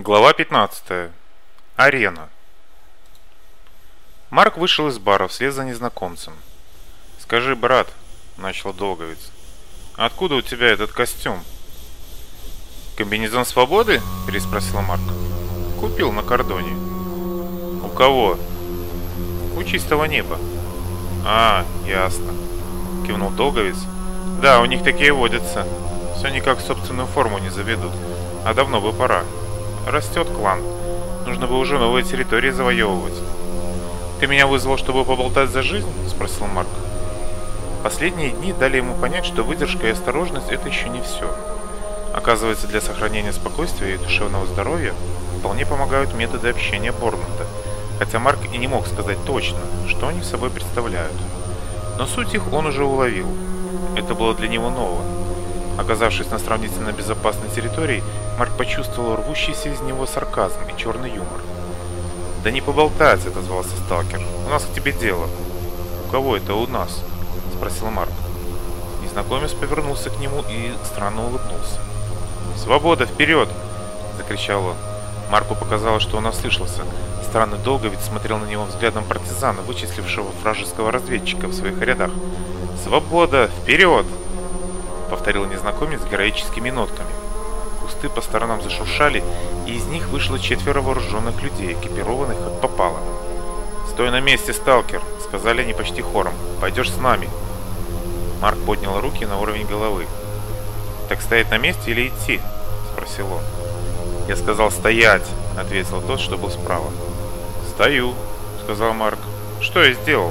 Глава 15. Арена. Марк вышел из бара вслед за незнакомцем. «Скажи, брат», — начал Долговец, — «откуда у тебя этот костюм?» «Комбинезон свободы?» — переспросил Марк. «Купил на кордоне». «У кого?» «У чистого неба». «А, ясно», — кивнул Долговец. «Да, у них такие водятся. Все никак собственную форму не заведут, а давно бы пора» растет клан. Нужно бы уже новые территории завоевывать. «Ты меня вызвал, чтобы поболтать за жизнь?» – спросил Марк. Последние дни дали ему понять, что выдержка и осторожность – это еще не все. Оказывается, для сохранения спокойствия и душевного здоровья вполне помогают методы общения Борнмута, хотя Марк и не мог сказать точно, что они собой представляют. Но суть их он уже уловил. Это было для него ново, оказавшись на сравнительно безопасной территории, Марк почувствовал рвущийся из него сарказм и черный юмор. «Да не поболтать!» — отозвался сталкер. «У нас к тебе дело». «У кого это у нас?» — спросил Марк. Незнакомец повернулся к нему и странно улыбнулся. «Свобода, вперед!» — закричал он. Марку показалось, что он ослышался. Странно долго ведь смотрел на него взглядом партизана, вычислившего вражеского разведчика в своих рядах. «Свобода, вперед!» повторил незнакомец героическими нотками. Кусты по сторонам зашуршали, и из них вышло четверо вооруженных людей, экипированных как попало. «Стой на месте, сталкер!» — сказали они почти хором. «Пойдешь с нами!» Марк поднял руки на уровень головы. «Так стоять на месте или идти?» — спросил он. «Я сказал стоять!» — ответил тот, что был справа. «Стою!» — сказал Марк. «Что я сделал?»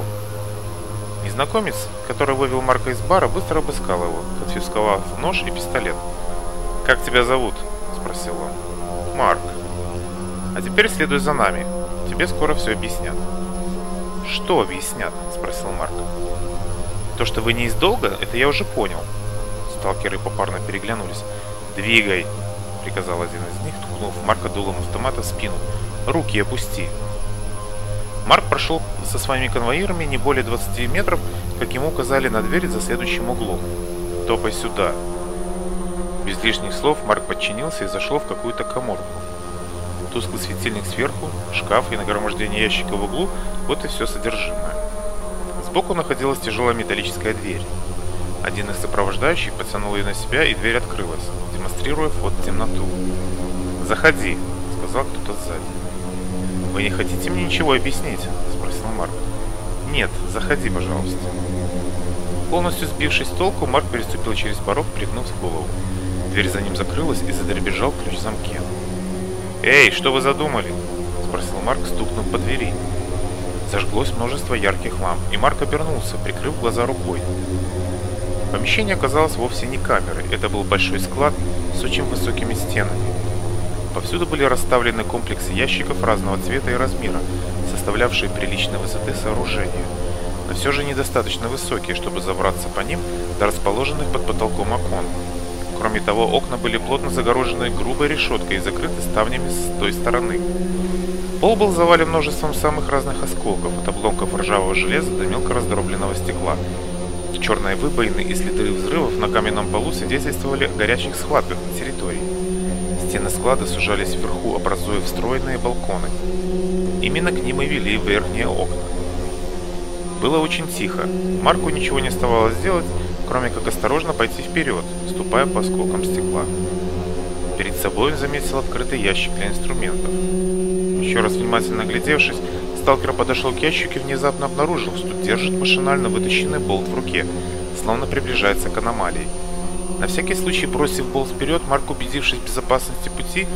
Незнакомец, который вывел Марка из бара, быстро обыскал его конфисковав нож и пистолет. «Как тебя зовут?» – спросил он. «Марк». «А теперь следуй за нами. Тебе скоро все объяснят». «Что объяснят?» – спросил Марк. «То, что вы не из долга, это я уже понял». Сталкеры попарно переглянулись. «Двигай!» – приказал один из них, ткнув Марка дулом автомата в спину. «Руки опусти!» Марк прошел со своими конвоирами не более 20 метров, как ему указали на дверь за следующим углом топай сюда!» Без лишних слов Марк подчинился и зашел в какую-то коморку. Тусклый светильник сверху, шкаф и нагромождение ящика в углу – вот и все содержимое. Сбоку находилась тяжелая металлическая дверь. Один из сопровождающих потянул ее на себя, и дверь открылась, демонстрируя вход в темноту. «Заходи», — сказал кто-то сзади. «Вы не хотите мне ничего объяснить?» — спросил Марк. «Нет, заходи, пожалуйста». Полностью сбившись с толку, Марк переступил через порог, пригнув голову. Дверь за ним закрылась и задребезжал ключ в замке. «Эй, что вы задумали?» – спросил Марк, стукнув по двери. Зажглось множество ярких ламп, и Марк обернулся, прикрыв глаза рукой. Помещение оказалось вовсе не камерой, это был большой склад с очень высокими стенами. Повсюду были расставлены комплексы ящиков разного цвета и размера, составлявшие приличной высоты сооружения – но все же недостаточно высокие, чтобы забраться по ним до расположенных под потолком окон. Кроме того, окна были плотно загорожены грубой решеткой и закрыты ставнями с той стороны. Пол был завален множеством самых разных осколков, от обломков ржавого железа до мелко раздробленного стекла. Черные выбоины и следы взрывов на каменном полу свидетельствовали о горячих схватках на территории. Стены склада сужались вверху, образуя встроенные балконы. Именно к ним и вели верхние окна. Было очень тихо. Марку ничего не оставалось сделать, кроме как осторожно пойти вперед, ступая по осколкам стекла. Перед собой он заметил открытый ящик для инструментов. Еще раз внимательно оглядевшись, сталкер подошел к ящику и внезапно обнаружил, что держит машинально вытащенный болт в руке, словно приближается к аномалии. На всякий случай, бросив болт вперед, Марк, убедившись в безопасности пути,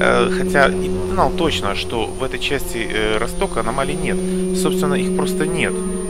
э, хотя и знал точно, что в этой части э, Ростока аномалий нет, собственно, их просто нет –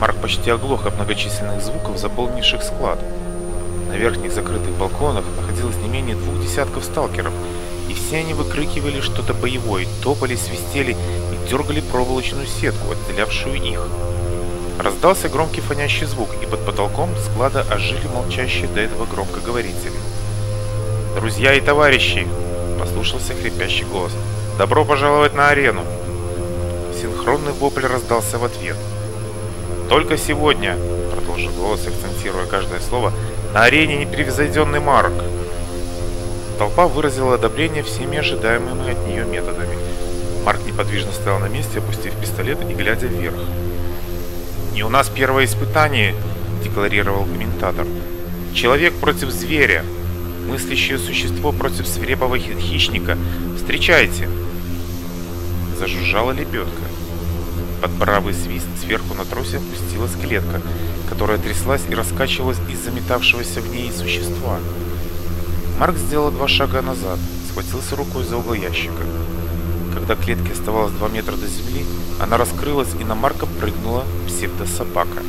Марк почти оглох от многочисленных звуков, заполнивших склад. На верхних закрытых балконах находилось не менее двух десятков сталкеров, и все они выкрикивали что-то боевое, топали, свистели и дергали проволочную сетку, отделявшую их. Раздался громкий фонящий звук, и под потолком склада ожили молчащие до этого громкоговорители. «Друзья и товарищи!» – послушался хрипящий голос. «Добро пожаловать на арену!» Синхронный вопль раздался в ответ – только сегодня, продолжил голос, акцентируя каждое слово, на арене непревзойденный Марк. Толпа выразила одобрение всеми ожидаемыми от нее методами. Марк неподвижно стоял на месте, опустив пистолет и глядя вверх. Не у нас первое испытание», — декларировал комментатор. «Человек против зверя. Мыслящее существо против свирепого хищника. Встречайте!» Зажужжала лебедка. Под паровые свист Сверху на тросе опустилась клетка, которая тряслась и раскачивалась из за метавшегося в ней существа. Марк сделал два шага назад, схватился рукой за угол ящика. Когда клетке оставалось 2 метра до земли, она раскрылась и на Марка прыгнула псевдособака.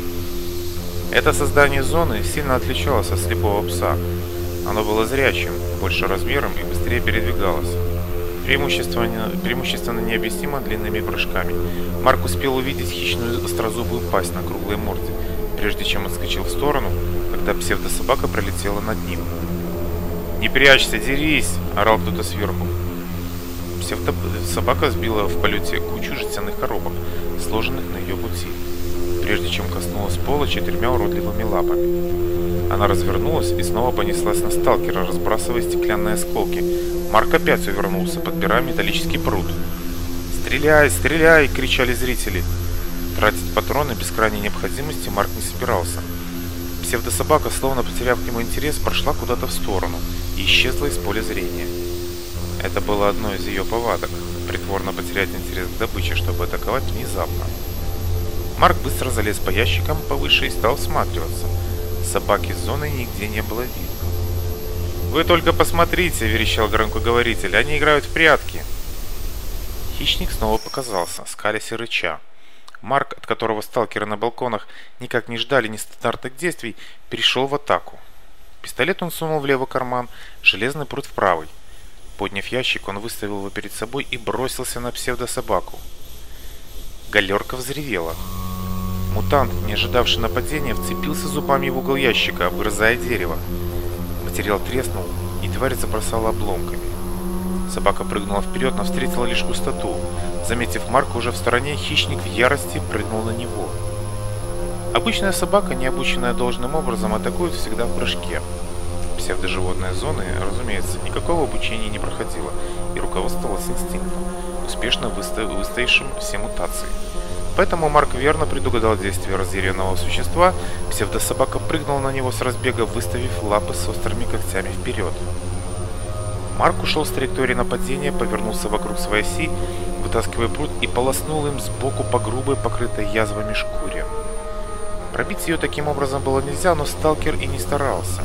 Это создание зоны сильно отличалось от слепого пса. Оно было зрячим, больше размером и быстрее передвигалось преимущественно, преимущественно необъяснимо длинными прыжками. Марк успел увидеть хищную острозубую пасть на круглой морде, прежде чем отскочил в сторону, когда псевдособака пролетела над ним. «Не прячься, дерись!» – орал кто-то сверху. Псевдособака сбила в полете кучу жестяных коробок, сложенных на ее пути, прежде чем коснулась пола четырьмя уродливыми лапами. Она развернулась и снова понеслась на сталкера, разбрасывая стеклянные осколки, Марк опять увернулся, подбирая металлический пруд. «Стреляй, стреляй!» — кричали зрители. Тратить патроны без крайней необходимости Марк не собирался. Псевдособака, словно потеряв к нему интерес, прошла куда-то в сторону и исчезла из поля зрения. Это было одно из ее повадок – притворно потерять интерес к добыче, чтобы атаковать внезапно. Марк быстро залез по ящикам повыше и стал всматриваться. Собаки с зоны нигде не было видно. «Вы только посмотрите!» – верещал громкоговоритель. «Они играют в прятки!» Хищник снова показался, скалясь и рыча. Марк, от которого сталкеры на балконах никак не ждали нестандартных действий, перешел в атаку. Пистолет он сунул в левый карман, железный пруд в правый. Подняв ящик, он выставил его перед собой и бросился на псевдособаку. Галерка взревела. Мутант, не ожидавший нападения, вцепился зубами в угол ящика, обгрызая дерево. Материал треснул, и тварь забросала обломками. Собака прыгнула вперед, но встретила лишь пустоту. Заметив Марка уже в стороне, хищник в ярости прыгнул на него. Обычная собака, не обученная должным образом, атакует всегда в прыжке. Псевдоживотная зоны, разумеется, никакого обучения не проходило, и руководствовалось инстинктом, успешно выстоявшим все мутации. Поэтому Марк верно предугадал действие разъяренного существа, псевдособака прыгнул на него с разбега, выставив лапы с острыми когтями вперед. Марк ушел с траектории нападения, повернулся вокруг своей оси, вытаскивая пруд и полоснул им сбоку по грубой, покрытой язвами шкуре. Пробить ее таким образом было нельзя, но сталкер и не старался.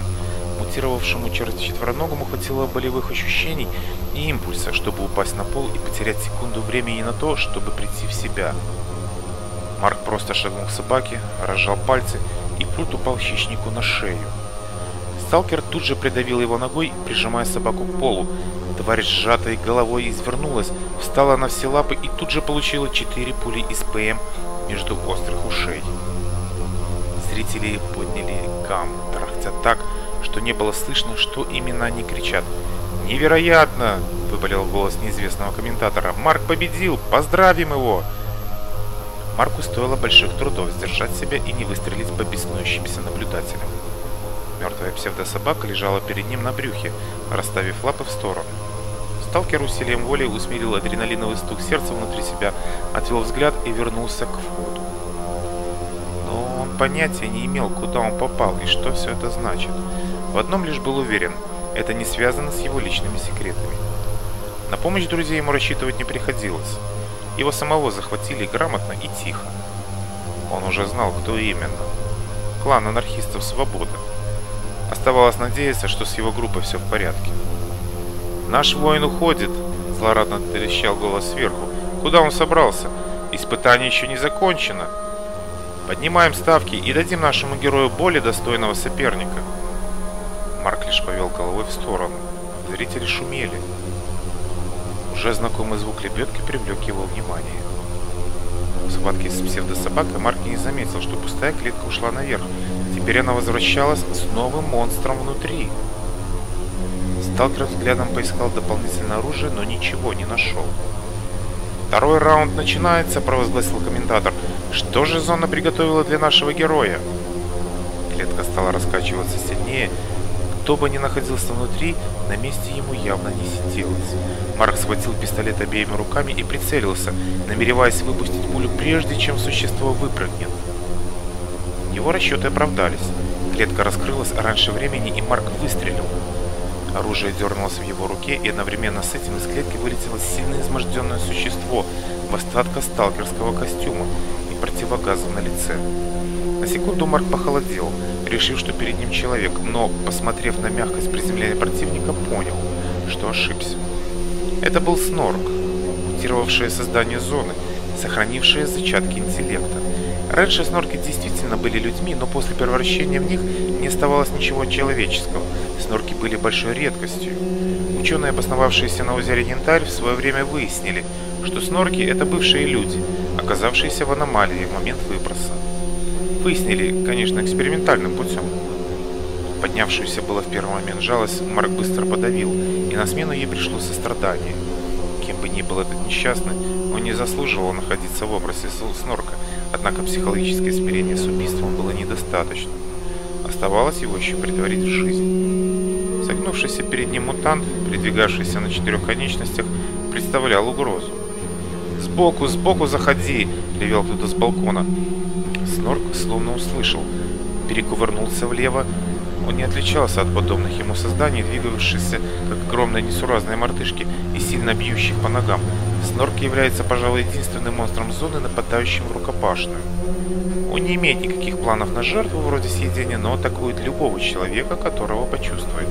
Мутировавшему четвероногому хватило болевых ощущений и импульса, чтобы упасть на пол и потерять секунду времени на то, чтобы прийти в себя. Просто шагнул к собаке, разжал пальцы и прут упал хищнику на шею. Сталкер тут же придавил его ногой, прижимая собаку к полу. Тварь сжатой головой извернулась, встала на все лапы и тут же получила четыре пули из ПМ между острых ушей. Зрители подняли гам, трахтя так, что не было слышно, что именно они кричат. «Невероятно!» – выпалил голос неизвестного комментатора. «Марк победил! Поздравим его!» Марку стоило больших трудов сдержать себя и не выстрелить по беснующимся наблюдателям. Мертвая псевдособака лежала перед ним на брюхе, расставив лапы в сторону. Сталкер усилием воли усмирил адреналиновый стук сердца внутри себя, отвел взгляд и вернулся к входу. Но он понятия не имел, куда он попал и что все это значит. В одном лишь был уверен – это не связано с его личными секретами. На помощь друзей ему рассчитывать не приходилось – его самого захватили грамотно и тихо. Он уже знал, кто именно. Клан анархистов «Свобода». Оставалось надеяться, что с его группой все в порядке. «Наш воин уходит!» – злорадно трещал голос сверху. «Куда он собрался? Испытание еще не закончено!» «Поднимаем ставки и дадим нашему герою более достойного соперника!» Марк лишь повел головой в сторону. Зрители шумели. Уже знакомый звук лебедки привлек его внимание. В схватке с псевдособакой Марк не заметил, что пустая клетка ушла наверх. Теперь она возвращалась с новым монстром внутри. Сталкер взглядом поискал дополнительное оружие, но ничего не нашел. «Второй раунд начинается», — провозгласил комментатор. «Что же зона приготовила для нашего героя?» Клетка стала раскачиваться сильнее, кто бы ни находился внутри, на месте ему явно не сиделось. Марк схватил пистолет обеими руками и прицелился, намереваясь выпустить пулю прежде, чем существо выпрыгнет. Его расчеты оправдались. Клетка раскрылась раньше времени, и Марк выстрелил. Оружие дернулось в его руке, и одновременно с этим из клетки вылетело сильно изможденное существо в остатках сталкерского костюма, противогазом на лице. На секунду Марк похолодел, решив, что перед ним человек, но, посмотрев на мягкость приземления противника, понял, что ошибся. Это был снорк, мутировавшее создание зоны, сохранившее зачатки интеллекта. Раньше снорки действительно были людьми, но после превращения в них не оставалось ничего человеческого. Снорки были большой редкостью. Ученые, обосновавшиеся на озере Янтарь, в свое время выяснили, что снорки – это бывшие люди – оказавшиеся в аномалии в момент выброса. Выяснили, конечно, экспериментальным путем. Поднявшуюся было в первый момент жалость, Марк быстро подавил, и на смену ей пришло сострадание. Кем бы ни был этот несчастный, он не заслуживал находиться в образе снорка, однако психологическое смирение с убийством было недостаточно. Оставалось его еще притворить в жизнь. Согнувшийся перед ним мутант, передвигавшийся на четырех конечностях, представлял угрозу. «Сбоку, сбоку заходи!» — ревел кто-то с балкона. Снорк словно услышал. Перекувырнулся влево. Он не отличался от подобных ему созданий, двигавшихся как огромные несуразные мартышки и сильно бьющих по ногам. Снорк является, пожалуй, единственным монстром зоны, нападающим в рукопашную. Он не имеет никаких планов на жертву вроде съедения, но атакует любого человека, которого почувствует.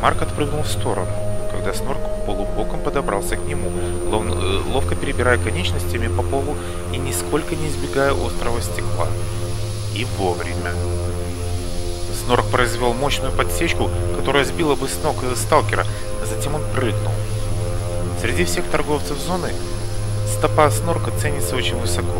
Марк отпрыгнул в сторону, когда Снорк полубоком подобрался к нему, э, ловко перебирая конечностями по полу и нисколько не избегая острого стекла. И вовремя. Снорк произвел мощную подсечку, которая сбила бы с ног э, сталкера, а затем он прыгнул. Среди всех торговцев зоны стопа снорка ценится очень высоко.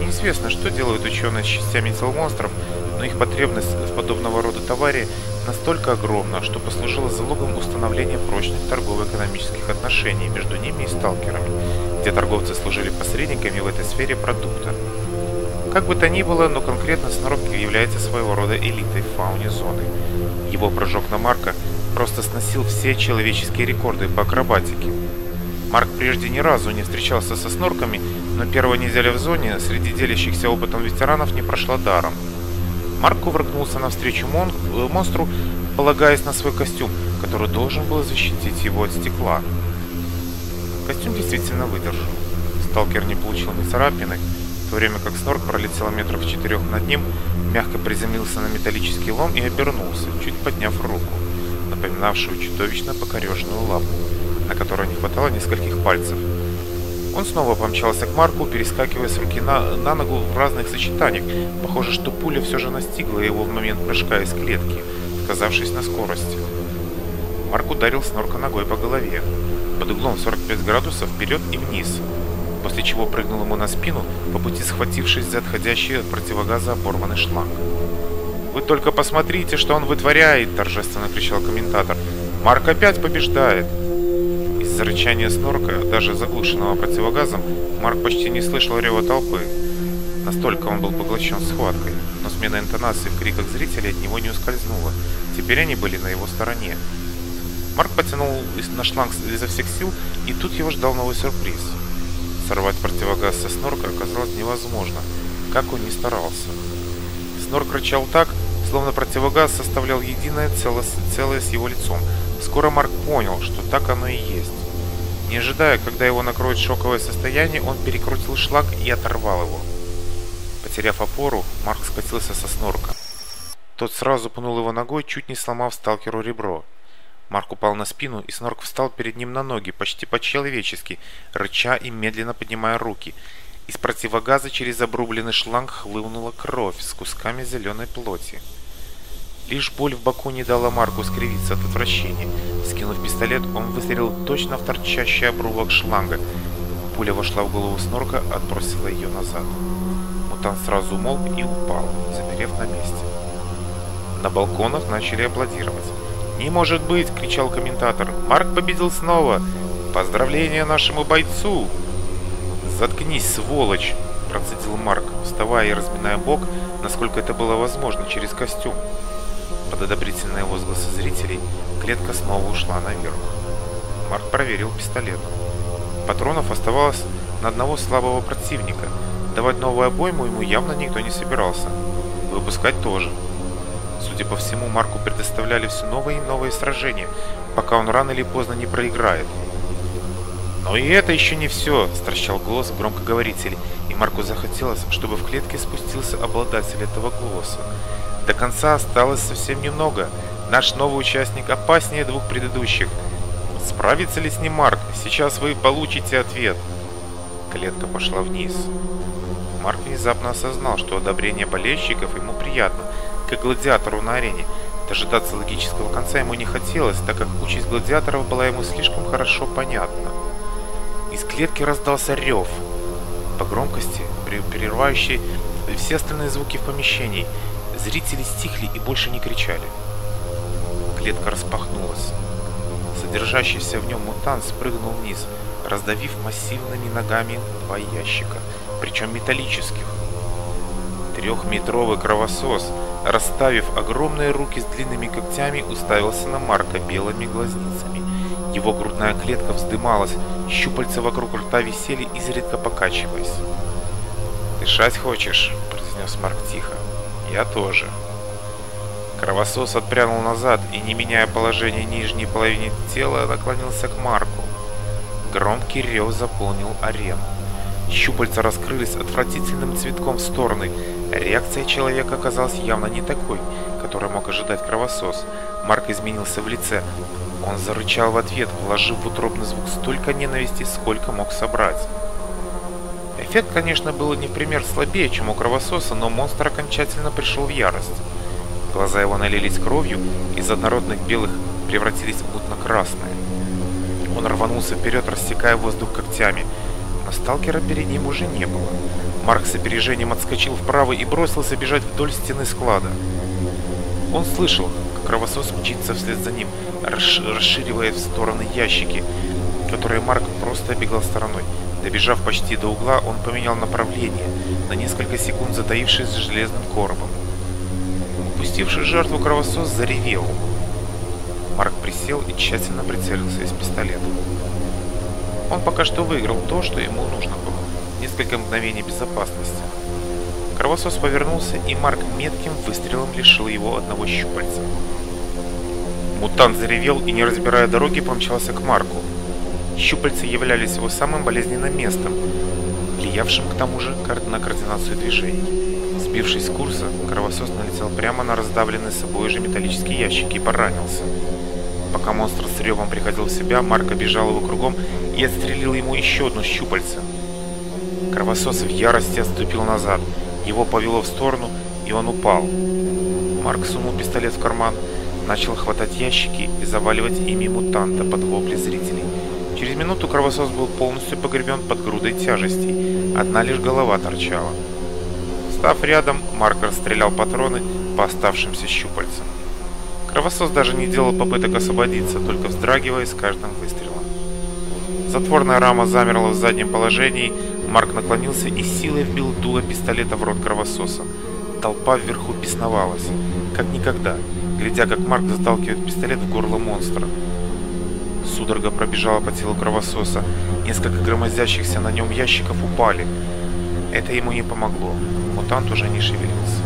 Неизвестно, что делают ученые с частями тел монстров, но их потребность в подобного рода товаре настолько огромна, что послужила залогом установления прочных торгово-экономических отношений между ними и сталкерами, где торговцы служили посредниками в этой сфере продукта. Как бы то ни было, но конкретно Сноровки является своего рода элитой в фауне зоны. Его прыжок на Марка просто сносил все человеческие рекорды по акробатике. Марк прежде ни разу не встречался со снорками, но первая неделя в зоне среди делящихся опытом ветеранов не прошла даром – Марк врагнулся навстречу мон э, монстру, полагаясь на свой костюм, который должен был защитить его от стекла. Костюм действительно выдержал. Сталкер не получил ни царапины, в то время как снорк пролетел метров четырех над ним, мягко приземлился на металлический лом и обернулся, чуть подняв руку, напоминавшую чудовищно покореженную лапу, на которой не хватало нескольких пальцев – он снова помчался к Марку, перескакивая с руки на, на ногу в разных сочетаниях. Похоже, что пуля все же настигла его в момент прыжка из клетки, оказавшись на скорости. Марк ударил снорка ногой по голове, под углом 45 градусов вперед и вниз, после чего прыгнул ему на спину, по пути схватившись за отходящий от противогаза оборванный шланг. «Вы только посмотрите, что он вытворяет!» – торжественно кричал комментатор. «Марк опять побеждает!» рычания снорка, даже заглушенного противогазом, Марк почти не слышал рева толпы. Настолько он был поглощен схваткой, но смена интонации в криках зрителей от него не ускользнула. Теперь они были на его стороне. Марк потянул на шланг изо всех сил, и тут его ждал новый сюрприз. Сорвать противогаз со снорка оказалось невозможно, как он ни старался. Снорк рычал так, словно противогаз составлял единое целое с его лицом. Скоро Марк понял, что так оно и есть. Не ожидая, когда его накроет шоковое состояние, он перекрутил шлаг и оторвал его. Потеряв опору, Марк скатился со снорка. Тот сразу пнул его ногой, чуть не сломав сталкеру ребро. Марк упал на спину, и снорк встал перед ним на ноги, почти по-человечески, рыча и медленно поднимая руки. Из противогаза через обрубленный шланг хлынула кровь с кусками зеленой плоти. Лишь боль в боку не дала Марку скривиться от отвращения. Скинув пистолет, он выстрелил точно в торчащий обрубок шланга. Пуля вошла в голову снорка, отбросила ее назад. Мутант сразу умолк и упал, замерев на месте. На балконах начали аплодировать. «Не может быть!» — кричал комментатор. «Марк победил снова! Поздравления нашему бойцу!» «Заткнись, сволочь!» — процедил Марк, вставая и разминая бок, насколько это было возможно, через костюм. Пододобрительные возгласы зрителей, клетка снова ушла наверх. Марк проверил пистолет. Патронов оставалось на одного слабого противника. Давать новую обойму ему явно никто не собирался. Выпускать тоже. Судя по всему, Марку предоставляли все новые и новые сражения, пока он рано или поздно не проиграет. «Но и это еще не все!» – стращал голос громкоговоритель, и Марку захотелось, чтобы в клетке спустился обладатель этого голоса. До конца осталось совсем немного. Наш новый участник опаснее двух предыдущих. Справится ли с ним Марк? Сейчас вы получите ответ. Клетка пошла вниз. Марк внезапно осознал, что одобрение болельщиков ему приятно, как гладиатору на арене. Дожидаться логического конца ему не хотелось, так как участь гладиаторов была ему слишком хорошо понятна. Из клетки раздался рев, по громкости, прерывающий все остальные звуки в помещении – Зрители стихли и больше не кричали. Клетка распахнулась. Содержащийся в нем мутант спрыгнул вниз, раздавив массивными ногами два ящика, причем металлических. Трехметровый кровосос, расставив огромные руки с длинными когтями, уставился на Марка белыми глазницами. Его грудная клетка вздымалась, щупальца вокруг рта висели, изредка покачиваясь. «Дышать хочешь?» – произнес Марк тихо. Я тоже. Кровосос отпрянул назад и, не меняя положение нижней половины тела, наклонился к Марку. Громкий рев заполнил арену. Щупальца раскрылись отвратительным цветком в стороны. Реакция человека оказалась явно не такой, которой мог ожидать кровосос. Марк изменился в лице. Он зарычал в ответ, вложив в утробный звук столько ненависти, сколько мог собрать. Эффект, конечно, был не в пример слабее, чем у кровососа, но монстр окончательно пришел в ярость. Глаза его налились кровью, из однородных белых превратились в мутно-красные. Он рванулся вперед, растекая воздух когтями, но сталкера перед ним уже не было. Марк с опережением отскочил вправо и бросился бежать вдоль стены склада. Он слышал, как кровосос мчится вслед за ним, расширивая в стороны ящики, которые Марк просто обегал стороной. Добежав почти до угла, он поменял направление, на несколько секунд затаившись за железным коробом. Упустивший жертву кровосос заревел. Марк присел и тщательно прицелился из пистолета. Он пока что выиграл то, что ему нужно было. Несколько мгновений безопасности. Кровосос повернулся, и Марк метким выстрелом лишил его одного щупальца. Мутант заревел и, не разбирая дороги, помчался к Марку щупальцы являлись его самым болезненным местом, влиявшим к тому же на координацию движений. Сбившись с курса, кровосос налетел прямо на раздавленный собой же металлический ящик и поранился. Пока монстр с ревом приходил в себя, Марк обижал его кругом и отстрелил ему еще одну щупальце. Кровосос в ярости отступил назад, его повело в сторону, и он упал. Марк сунул пистолет в карман, начал хватать ящики и заваливать ими мутанта под вопли зрителей. Через минуту кровосос был полностью погребен под грудой тяжестей. Одна лишь голова торчала. Став рядом, Марк стрелял патроны по оставшимся щупальцам. Кровосос даже не делал попыток освободиться, только вздрагивая с каждым выстрелом. Затворная рама замерла в заднем положении, Марк наклонился и силой вбил дуло пистолета в рот кровососа. Толпа вверху бесновалась, как никогда, глядя, как Марк заталкивает пистолет в горло монстра. Судорога пробежала по телу кровососа. Несколько громоздящихся на нем ящиков упали. Это ему не помогло. Мутант уже не шевелился.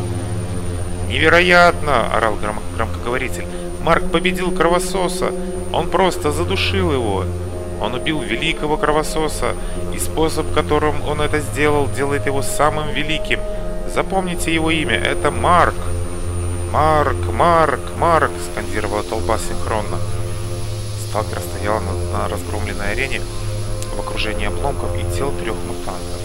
«Невероятно!» – орал гром громкоговоритель. «Марк победил кровососа! Он просто задушил его!» Он убил великого кровососа, и способ, которым он это сделал, делает его самым великим. Запомните его имя, это Марк. «Марк, Марк, Марк!» – скандировала толпа синхронно. Сталкер стоял на разгромленной арене в окружении обломков и тел трех мутантов.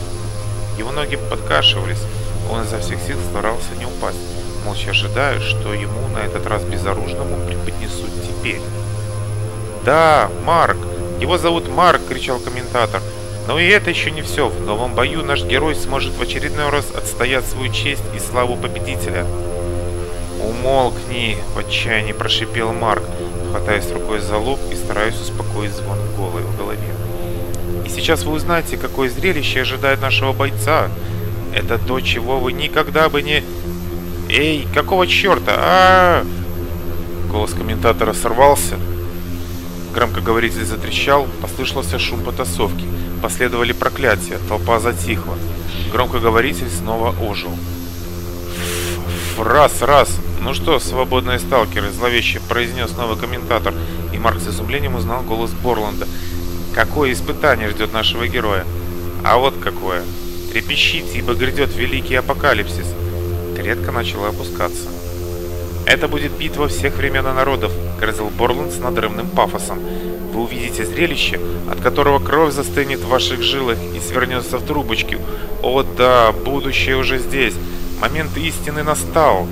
Его ноги подкашивались, он изо всех сил старался не упасть, молча ожидая, что ему на этот раз безоружному преподнесут теперь. «Да, Марк! Его зовут Марк!» – кричал комментатор. Но и это еще не все. В новом бою наш герой сможет в очередной раз отстоять свою честь и славу победителя. «Умолкни!» – в отчаянии прошипел Марк, хватаясь рукой за лоб и стараясь успокоить звон в голове. И сейчас вы узнаете, какое зрелище ожидает нашего бойца. Это то, чего вы никогда бы не... Эй, какого черта? а, Голос комментатора сорвался. Громкоговоритель затрещал, послышался шум потасовки. Последовали проклятия, толпа затихла. Громкоговоритель снова ожил. Раз, раз, ну что, свободные сталкеры, зловеще произнес новый комментатор, и Марк с изумлением узнал голос Борланда. Какое испытание ждет нашего героя? А вот какое. Трепещите, ибо грядет великий апокалипсис. Кретка начала опускаться. «Это будет битва всех времен и народов», — грозил Борланд с надрывным пафосом. «Вы увидите зрелище, от которого кровь застынет в ваших жилах и свернется в трубочки. О да, будущее уже здесь. Момент истины настал»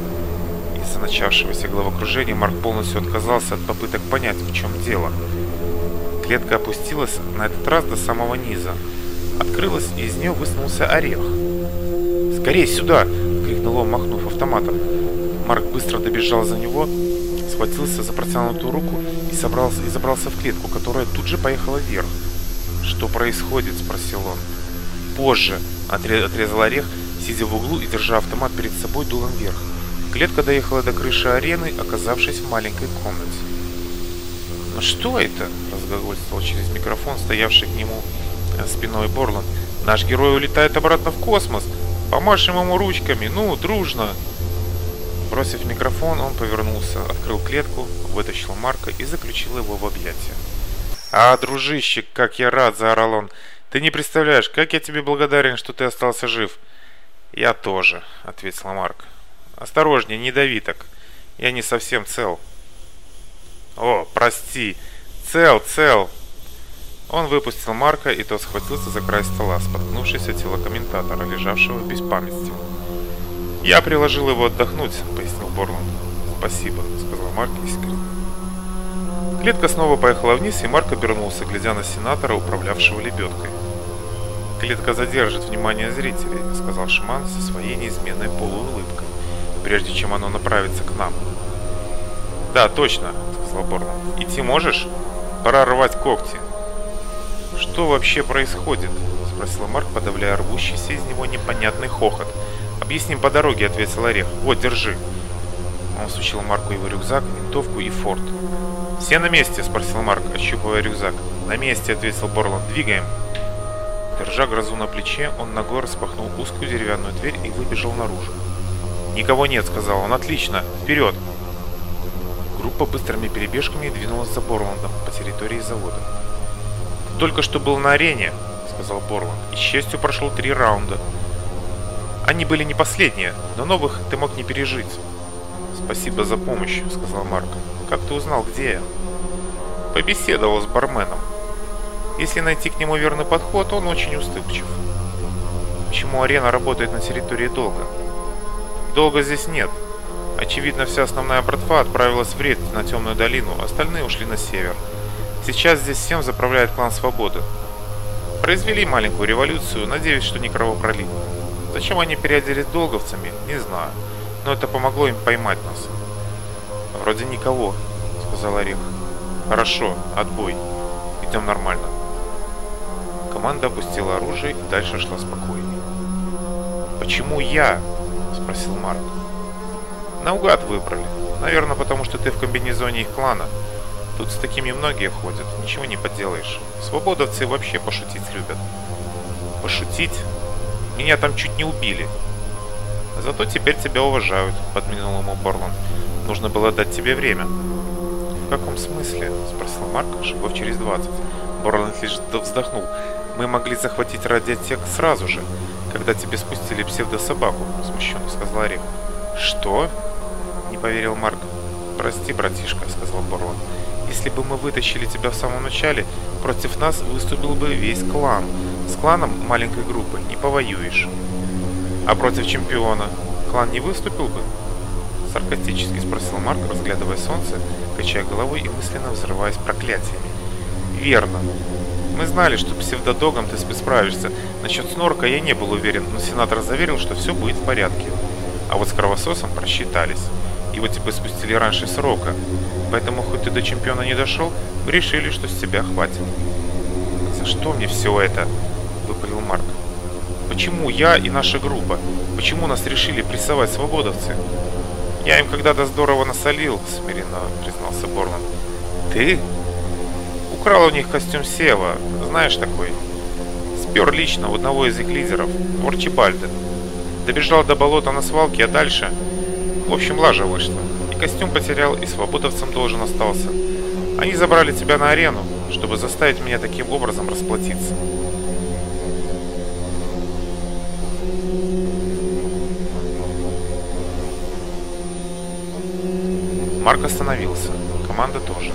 из-за начавшегося головокружения Марк полностью отказался от попыток понять, в чем дело. Клетка опустилась на этот раз до самого низа. Открылась, и из нее высунулся орех. «Скорее сюда!» — крикнул он, махнув автоматом. Марк быстро добежал за него, схватился за протянутую руку и, собрался, и забрался в клетку, которая тут же поехала вверх. «Что происходит?» — спросил он. «Позже!» — отрезал орех, сидя в углу и держа автомат перед собой дулом вверх. Клетка доехала до крыши арены, оказавшись в маленькой комнате. «Ну что это?» – разговаривал через микрофон, стоявший к нему э, спиной Борланд. «Наш герой улетает обратно в космос! Помашем ему ручками! Ну, дружно!» Бросив микрофон, он повернулся, открыл клетку, вытащил Марка и заключил его в объятия. «А, дружище, как я рад!» – заорал он. «Ты не представляешь, как я тебе благодарен, что ты остался жив!» «Я тоже», – ответил Марк осторожнее, не дави так. Я не совсем цел». «О, прости! Цел, цел!» Он выпустил Марка, и тот схватился за край стола, споткнувшись споткнувшийся тело комментатора, лежавшего без памяти. «Я приложил его отдохнуть», — пояснил Борланд. «Спасибо», — сказал Марк искренне. Клетка снова поехала вниз, и Марк обернулся, глядя на сенатора, управлявшего лебедкой. «Клетка задержит внимание зрителей», — сказал Шиман со своей неизменной полуулыбкой прежде чем оно направится к нам. «Да, точно», — сказал Борнан. «Идти можешь? Пора рвать когти». «Что вообще происходит?» — спросил Марк, подавляя рвущийся из него непонятный хохот. «Объясним по дороге», — ответил Орех. «Вот, держи». Он сучил Марку его рюкзак, винтовку и форт. «Все на месте?» – спросил Марк, ощупывая рюкзак. «На месте», – ответил Борлан. «Двигаем». Держа грозу на плече, он ногой распахнул узкую деревянную дверь и выбежал наружу. «Никого нет», — сказал он. «Отлично! Вперед!» Группа быстрыми перебежками двинулась за Борландом по территории завода. «Только что был на арене», — сказал Борланд, — «и, счастью, прошло три раунда. Они были не последние, но новых ты мог не пережить». «Спасибо за помощь», — сказал Марк. «Как ты узнал, где я?» «Побеседовал с барменом. Если найти к нему верный подход, он очень уступчив». «Почему арена работает на территории долго?» Долго здесь нет. Очевидно, вся основная братва отправилась в рейд на Темную долину, остальные ушли на север. Сейчас здесь всем заправляет клан Свободы. Произвели маленькую революцию, надеюсь, что не кровопролитную. Зачем они переоделись долговцами, не знаю, но это помогло им поймать нас. «Вроде никого», — сказал Орех. «Хорошо, отбой. Идем нормально». Команда опустила оружие и дальше шла спокойнее. «Почему я?» спросил Марк. «Наугад выбрали. Наверное, потому что ты в комбинезоне их клана. Тут с такими многие ходят, ничего не поделаешь. Свободовцы вообще пошутить любят». «Пошутить? Меня там чуть не убили». «Зато теперь тебя уважают», — подмигнул ему Борланд. «Нужно было дать тебе время». «В каком смысле?» — спросил Марк, шагов через двадцать. Борланд лишь вздохнул. Мы могли захватить радиотек сразу же, когда тебе спустили псевдособаку», — смущенно сказал Орек. «Что?» — не поверил Марк. «Прости, братишка», — сказал барон. «Если бы мы вытащили тебя в самом начале, против нас выступил бы весь клан. С кланом маленькой группы не повоюешь». «А против чемпиона клан не выступил бы?» Саркастически спросил Марк, разглядывая солнце, качая головой и мысленно взрываясь проклятиями. «Верно. Мы знали, что псевдодогом ты справишься. Насчет снорка я не был уверен, но сенатор заверил, что все будет в порядке. А вот с кровососом просчитались. Его типа спустили раньше срока. Поэтому, хоть ты до чемпиона не дошел, решили, что с тебя хватит. «За что мне все это?» – выпалил Марк. «Почему я и наша группа? Почему нас решили прессовать свободовцы?» «Я им когда-то здорово насолил», – смиренно признался Борланд. «Ты?» Украл у них костюм Сева, знаешь такой. Спер лично у одного из их лидеров, Орчибальда. Добежал до болота на свалке, а дальше... В общем, лажа вышла. И костюм потерял, и свободовцам должен остался. Они забрали тебя на арену, чтобы заставить меня таким образом расплатиться. Марк остановился. Команда тоже.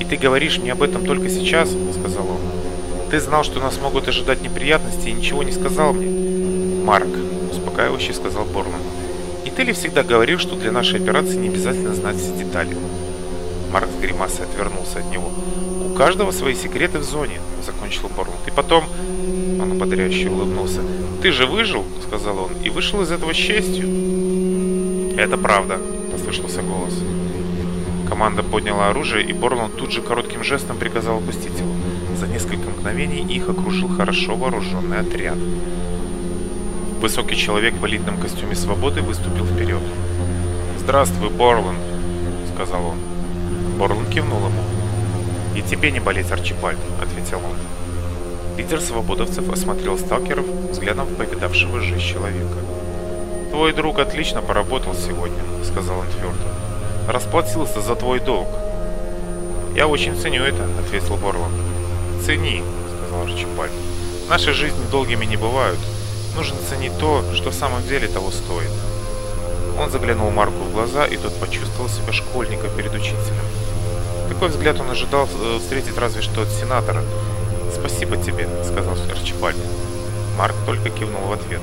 «И ты говоришь мне об этом только сейчас?» — сказал он. «Ты знал, что нас могут ожидать неприятности и ничего не сказал мне?» «Марк», — успокаивающе сказал Борланд. «И ты ли всегда говорил, что для нашей операции не обязательно знать все детали?» Марк с гримасой отвернулся от него. «У каждого свои секреты в зоне», — закончил Борланд. «И потом...» — он ободряюще улыбнулся. «Ты же выжил», — сказал он, — Команда подняла оружие, и Борланд тут же коротким жестом приказал опустить его. За несколько мгновений их окружил хорошо вооруженный отряд. Высокий человек в элитном костюме свободы выступил вперед. «Здравствуй, Борланд!» — сказал он. Борланд кивнул ему. «И тебе не болеть, Арчибальд!» — ответил он. Лидер свободовцев осмотрел сталкеров взглядом повидавшего жизнь человека. «Твой друг отлично поработал сегодня», — сказал он твердо расплатился за твой долг. Я очень ценю это, ответил Борланд. Цени, сказал Арчибальд. Наши жизни долгими не бывают. Нужно ценить то, что в самом деле того стоит. Он заглянул Марку в глаза, и тот почувствовал себя школьника перед учителем. Такой взгляд он ожидал э, встретить разве что от сенатора. «Спасибо тебе», — сказал Арчибальд. Марк только кивнул в ответ.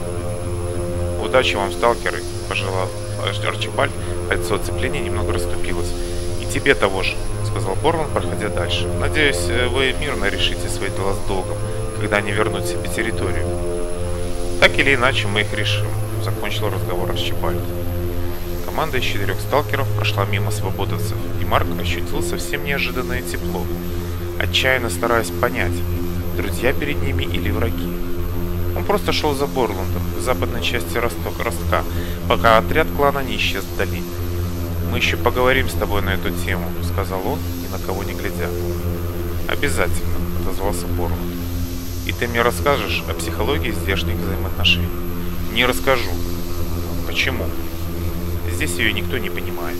«Удачи вам, сталкеры», — пожелал Арчибальд, лицо оцепления немного расступилось. «И тебе того же», — сказал Борланд, проходя дальше. «Надеюсь, э, вы мирно решите свои дела с долгом, когда они вернут себе территорию». «Так или иначе, мы их решим», — закончил разговор Арчибальд. Команда из четырех сталкеров прошла мимо свободовцев, и Марк ощутил совсем неожиданное тепло, отчаянно стараясь понять, друзья перед ними или враги. Он просто шел за Борландом, в западной части Росток Ростка, пока отряд клана не исчез вдали. Мы еще поговорим с тобой на эту тему, сказал он, ни на кого не глядя. Обязательно, отозвался Борг. И ты мне расскажешь о психологии здешних взаимоотношений. Не расскажу. Почему? Здесь ее никто не понимает.